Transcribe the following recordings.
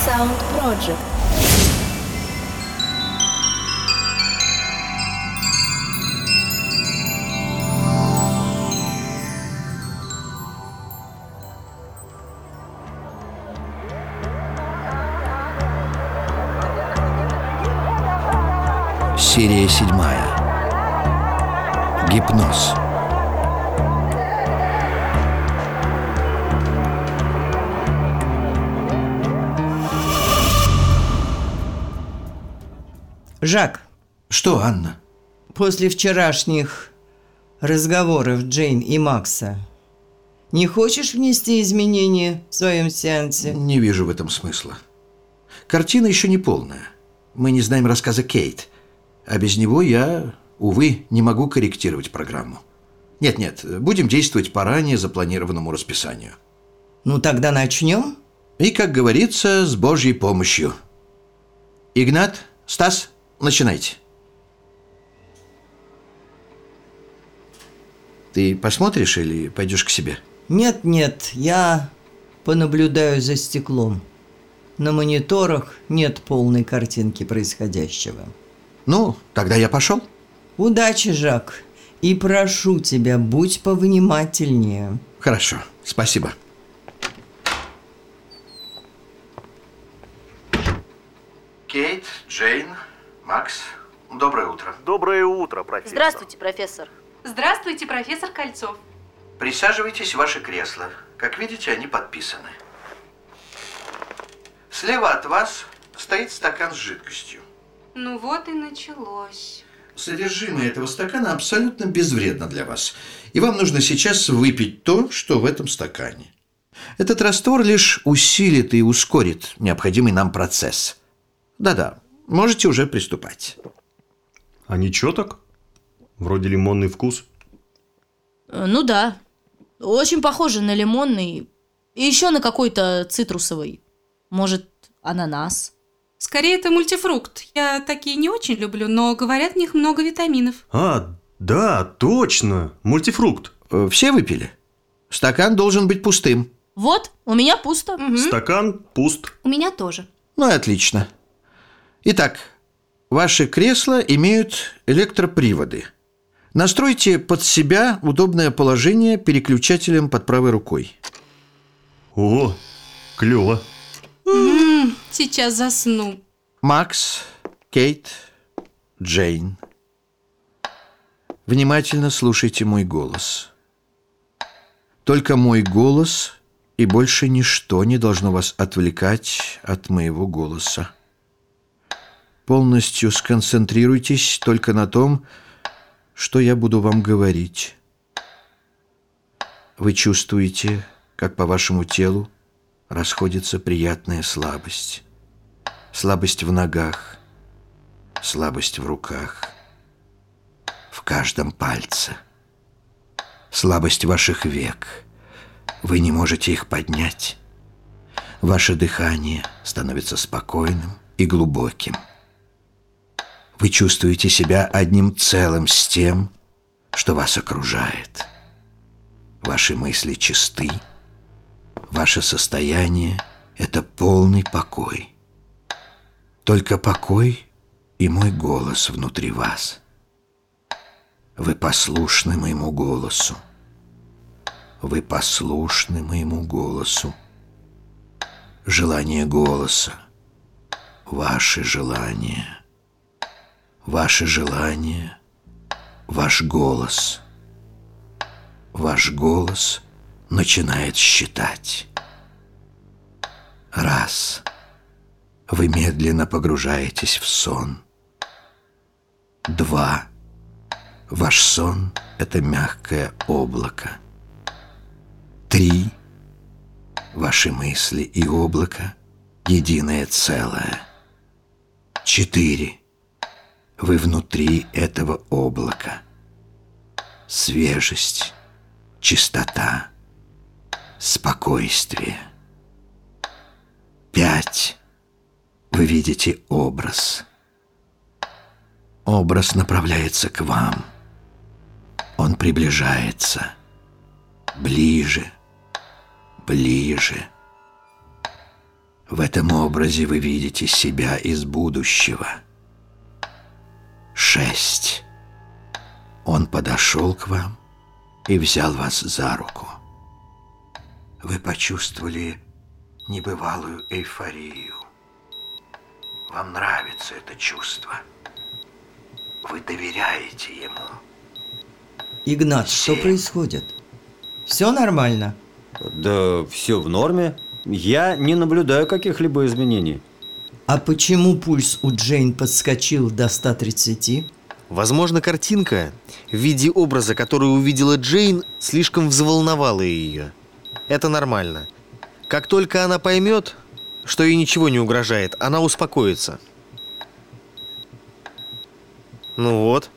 Sound Project. Серия седьмая. Гипноз. Жак, Что, Анна? после вчерашних разговоров Джейн и Макса, не хочешь внести изменения в своем сеансе? Не вижу в этом смысла. Картина еще не полная. Мы не знаем рассказа Кейт. А без него я, увы, не могу корректировать программу. Нет-нет, будем действовать по ранее запланированному расписанию. Ну тогда начнем. И, как говорится, с Божьей помощью. Игнат, Стас, начинайте. Ты посмотришь или пойдешь к себе? Нет-нет, я понаблюдаю за стеклом. На мониторах нет полной картинки происходящего. Ну, тогда я пошел. Удачи, Жак. И прошу тебя, будь повнимательнее. Хорошо, спасибо. Кейт, Джейн, Макс, доброе утро. Профессор. Здравствуйте, профессор. Здравствуйте, профессор Кольцов. Присаживайтесь в ваши кресла. Как видите, они подписаны. Слева от вас стоит стакан с жидкостью. Ну вот и началось. Содержимое этого стакана абсолютно безвредно для вас. И вам нужно сейчас выпить то, что в этом стакане. Этот раствор лишь усилит и ускорит необходимый нам процесс. Да-да, можете уже приступать. А ничего так? Вроде лимонный вкус. Э, Ну да. Очень похоже на лимонный. И еще на какой-то цитрусовый. Может, ананас? Скорее, это мультифрукт. Я такие не очень люблю, но говорят, в них много витаминов. А, да, точно. Мультифрукт. Э, Все выпили? Стакан должен быть пустым. Вот, у меня пусто. Стакан пуст. У меня тоже. Ну и отлично. Итак, ваши кресла имеют электроприводы. Настройте под себя удобное положение переключателем под правой рукой. О, клево. М, Сейчас засну. Макс, Кейт, Джейн. Внимательно слушайте мой голос. Только мой голос и больше ничто не должно вас отвлекать от моего голоса. Полностью сконцентрируйтесь только на том, что я буду вам говорить. Вы чувствуете, как по вашему телу расходится приятная слабость. Слабость в ногах, слабость в руках, в каждом пальце. Слабость ваших век. Вы не можете их поднять. Ваше дыхание становится спокойным и глубоким. Вы чувствуете себя одним целым с тем, что вас окружает. Ваши мысли чисты. Ваше состояние – это полный покой. Только покой и мой голос внутри вас. Вы послушны моему голосу. Вы послушны моему голосу. Желание голоса. Ваши желания. Ваши желания. Ваш голос. Ваш голос начинает считать. Раз. Вы медленно погружаетесь в сон. Два. Ваш сон — это мягкое облако. Три. Ваши мысли и облако — единое целое. Четыре. Вы внутри этого облака. Свежесть, чистота, спокойствие. Пять. Вы видите образ. Образ направляется к вам. Он приближается. Ближе, ближе. В этом образе вы видите себя из будущего. Шесть. Он подошел к вам и взял вас за руку. Вы почувствовали небывалую эйфорию. Вам нравится это чувство. Вы доверяете ему. Игнат, что Семь. происходит? Все нормально? Да все в норме. Я не наблюдаю каких-либо изменений. А почему пульс у Джейн подскочил до 130? Возможно, картинка в виде образа, который увидела Джейн, слишком взволновала ее. Это нормально. Как только она поймет, что ей ничего не угрожает, она успокоится. Ну вот.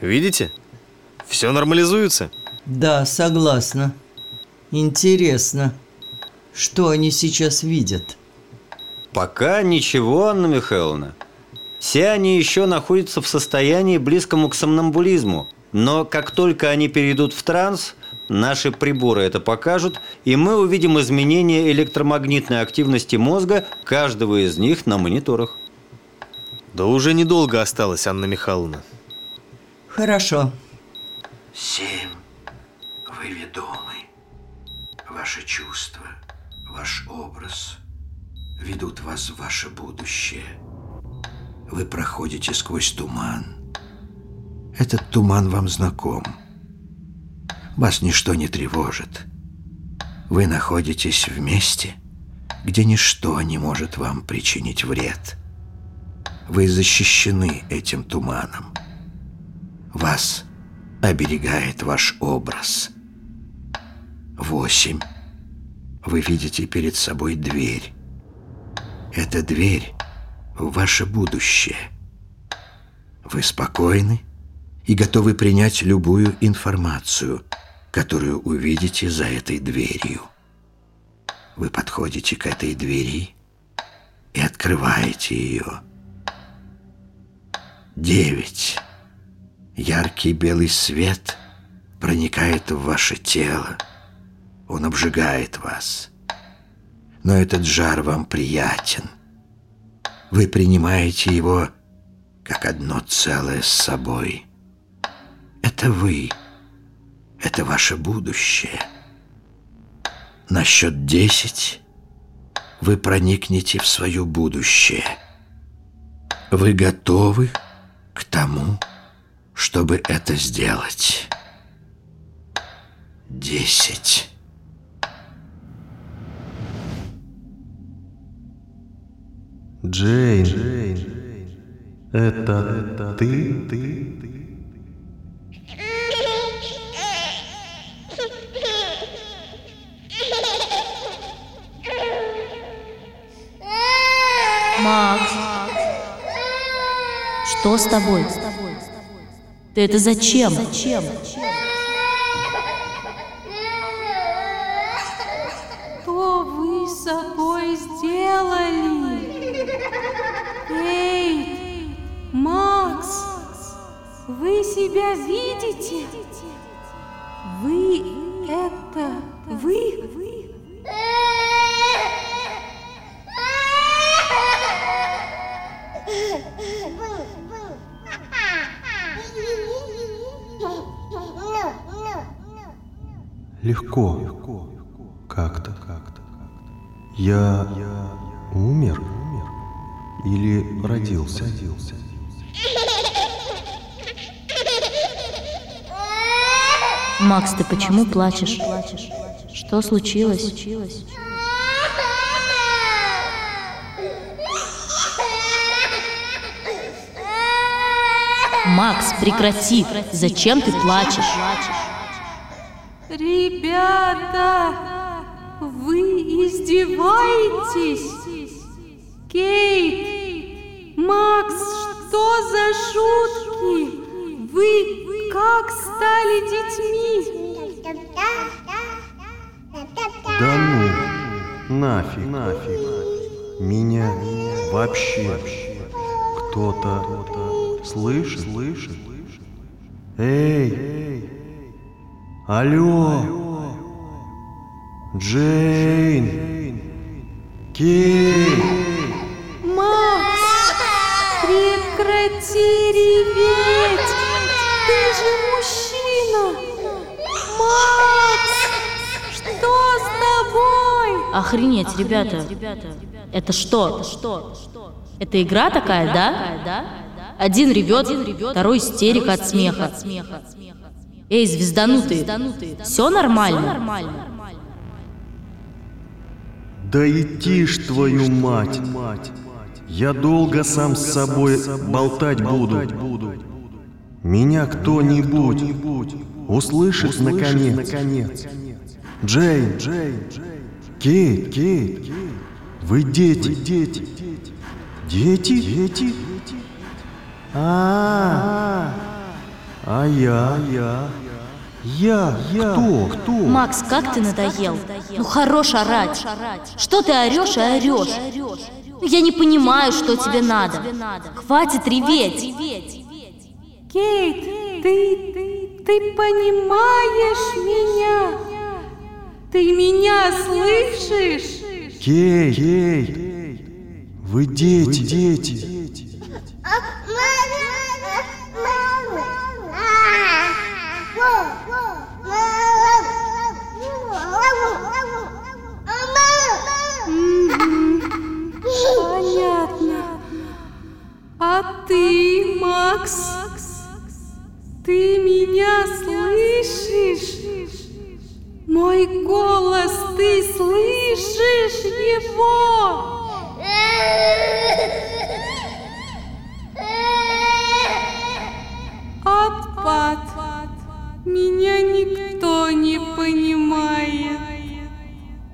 Видите? Все нормализуется. Да, согласна. Интересно, что они сейчас видят? Пока ничего, Анна Михайловна. Все они еще находятся в состоянии близкому к сомнамбулизму. Но как только они перейдут в транс, наши приборы это покажут, и мы увидим изменения электромагнитной активности мозга каждого из них на мониторах. Да уже недолго осталось, Анна Михайловна. Хорошо. Семь. Вы ведомы. Ваши чувства, ваш образ ведут вас в ваше будущее. Вы проходите сквозь туман. Этот туман вам знаком. Вас ничто не тревожит. Вы находитесь в месте, где ничто не может вам причинить вред. Вы защищены этим туманом. Вас оберегает ваш образ. Восемь. Вы видите перед собой дверь. Это дверь ваше будущее. Вы спокойны и готовы принять любую информацию, которую увидите за этой дверью. Вы подходите к этой двери и открываете ее. Девять. Яркий белый свет проникает в ваше тело. Он обжигает вас. Но этот жар вам приятен. Вы принимаете его как одно целое с собой. Это вы. Это ваше будущее. На счет десять вы проникнете в свое будущее. Вы готовы к тому, чтобы это сделать? Десять. Джейн, это ты? Макс, что с тобой? Ты это зачем? Что вы себя видите? Вы это вы? Легко. Как-то. Я умер? Или родился? Макс, ты почему плачешь? Что случилось? Макс, прекрати! Зачем ты плачешь? Ребята, вы издеваетесь? Кейт, Макс, что за шутки? Вы как стали детьми? Да ну, нафиг, нафиг. Меня вообще кто-то слышит? Слышит? Эй, алло, Джейн, Кейт! Макс, прекрати реветь! Ты же мужчина! Макс, что с Охренеть, ребята. Это что? Это игра такая, да? Один ревет, второй истерика от смеха. Эй, звезданутые, все нормально? Да идти ж твою мать! Я долго сам с собой болтать буду. Меня кто-нибудь услышит наконец. Джейн, Кейт, Кейт, вы дети, дети, дети, дети. А, а я, я, я, я, кто, кто? Макс, как ты надоел? Ну хорош орать. Что ты орешь и орешь? Ну, Я не понимаю, что тебе надо. Хватит реветь. Кейт, ты, ты понимаешь меня? Ты меня слышишь? Кейт, Кейт, вы дети, дети. Понятно. Слышишь его? Отпад. Меня никто не понимает.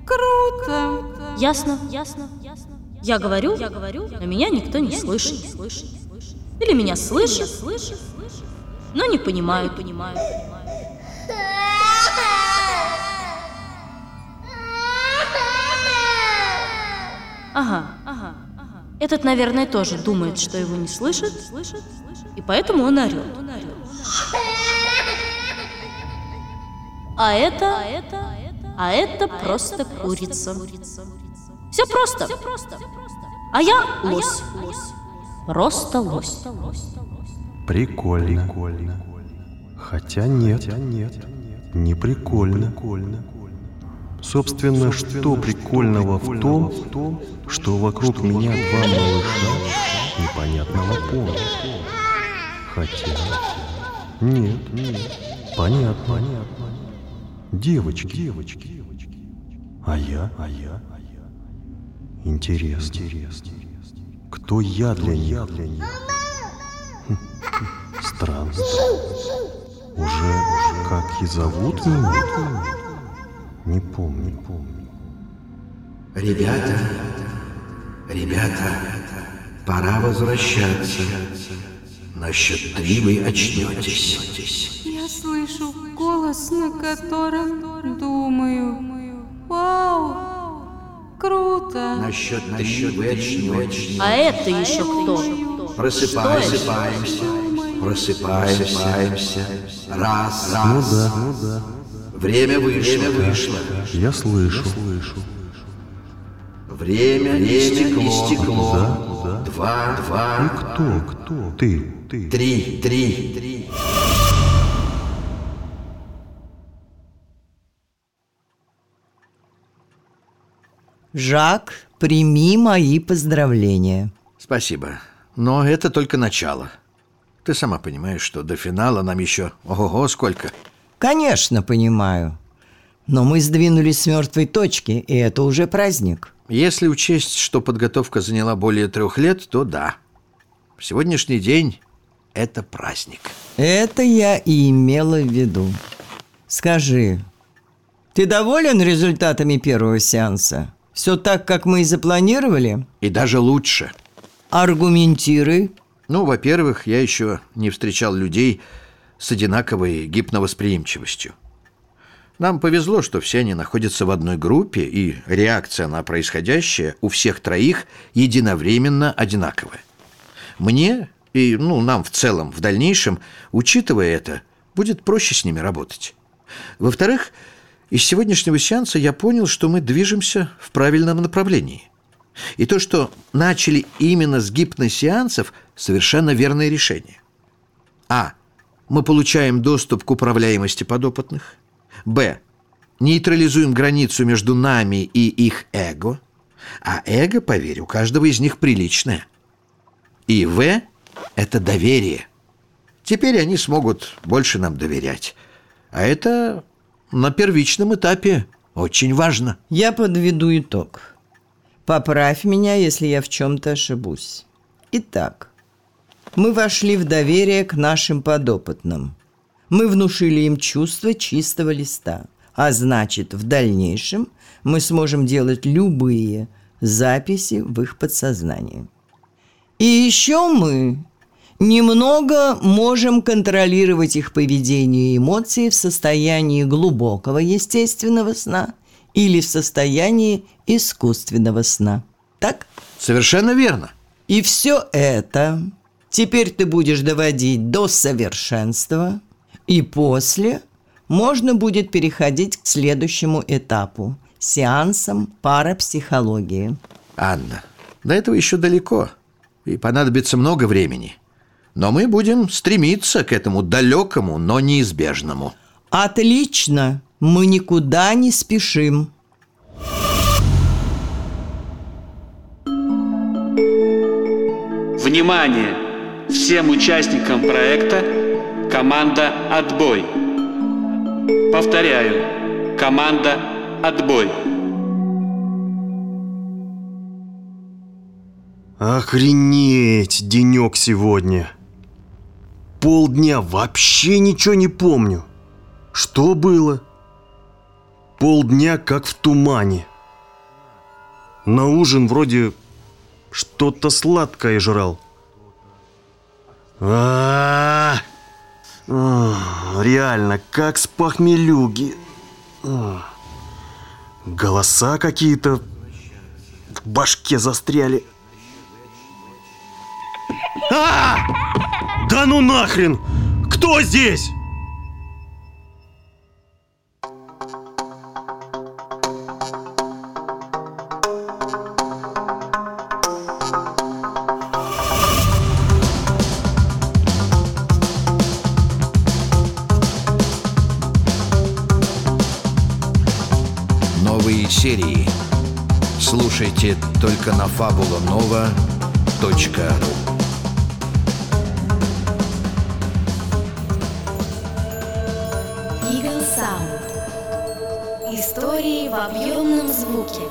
Круто. Ясно, ясно, ясно. Я говорю, я говорю, но меня никто не слышит. Или меня слышат, но не понимают. понимают. Ага, ага. Этот, наверное, тоже думает, что его не слышат, и поэтому он орет. А это, а это просто курица. Все просто. А я лось. Просто лось. Прикольно. Хотя нет, не прикольно. Собственно, что прикольного в том, что вокруг меня два малыша непонятного пола? Хотя... Нет, понятно, понятно. Девочки, девочки. А я, а я, а я. Интересно. Кто я для них? Хм, Странно. Уже, уже как и зовут меня? Не помню, не помню. Ребята, ребята, пора возвращаться. На счет три вы очнетесь. Я слышу голос, на котором думаю. Вау! Круто! На счет три вы очнетесь. А это еще кто? Просыпаемся, просыпаемся. Раз, Ну раз. да, ну да. Время вышло, вышло. Я слышу, слышу. Время истекло. Да, да. Два, два, Кто, кто? Ты, ты. три, три, три. Жак, прими мои поздравления. Спасибо. Но это только начало. Ты сама понимаешь, что до финала нам еще ого-го сколько. Конечно, понимаю. Но мы сдвинулись с мертвой точки, и это уже праздник. Если учесть, что подготовка заняла более трех лет, то да. Сегодняшний день – это праздник. Это я и имела в виду. Скажи, ты доволен результатами первого сеанса? Все так, как мы и запланировали? И даже лучше. Аргументируй. Ну, во-первых, я еще не встречал людей с одинаковой гипновосприимчивостью. Нам повезло, что все они находятся в одной группе, и реакция на происходящее у всех троих единовременно одинаковая. Мне и ну, нам в целом в дальнейшем, учитывая это, будет проще с ними работать. Во-вторых, из сегодняшнего сеанса я понял, что мы движемся в правильном направлении. И то, что начали именно с гипносеансов, совершенно верное решение. А. Мы получаем доступ к управляемости подопытных. Б. Нейтрализуем границу между нами и их эго. А эго, поверь, у каждого из них приличное. И В. Это доверие. Теперь они смогут больше нам доверять. А это на первичном этапе очень важно. Я подведу итог. Поправь меня, если я в чем-то ошибусь. Итак, мы вошли в доверие к нашим подопытным. Мы внушили им чувство чистого листа. А значит, в дальнейшем мы сможем делать любые записи в их подсознании. И еще мы немного можем контролировать их поведение и эмоции в состоянии глубокого естественного сна или в состоянии искусственного сна. Так? Совершенно верно. И все это теперь ты будешь доводить до совершенства, и после можно будет переходить к следующему этапу – сеансам парапсихологии. Анна, до этого еще далеко, и понадобится много времени. Но мы будем стремиться к этому далекому, но неизбежному. Отлично! Мы никуда не спешим. Внимание! Всем участникам проекта команда «Отбой». Повторяю, команда «Отбой». Охренеть, денек сегодня. Полдня вообще ничего не помню. Что было? Полдня как в тумане. На ужин вроде что-то сладкое жрал. А, -а, -а, реально, как с похмелюги. Голоса какие-то в башке застряли. А! Да ну нахрен! Кто здесь? Новые серии слушайте только на fabulanova.ru. Истории в объемном звуке.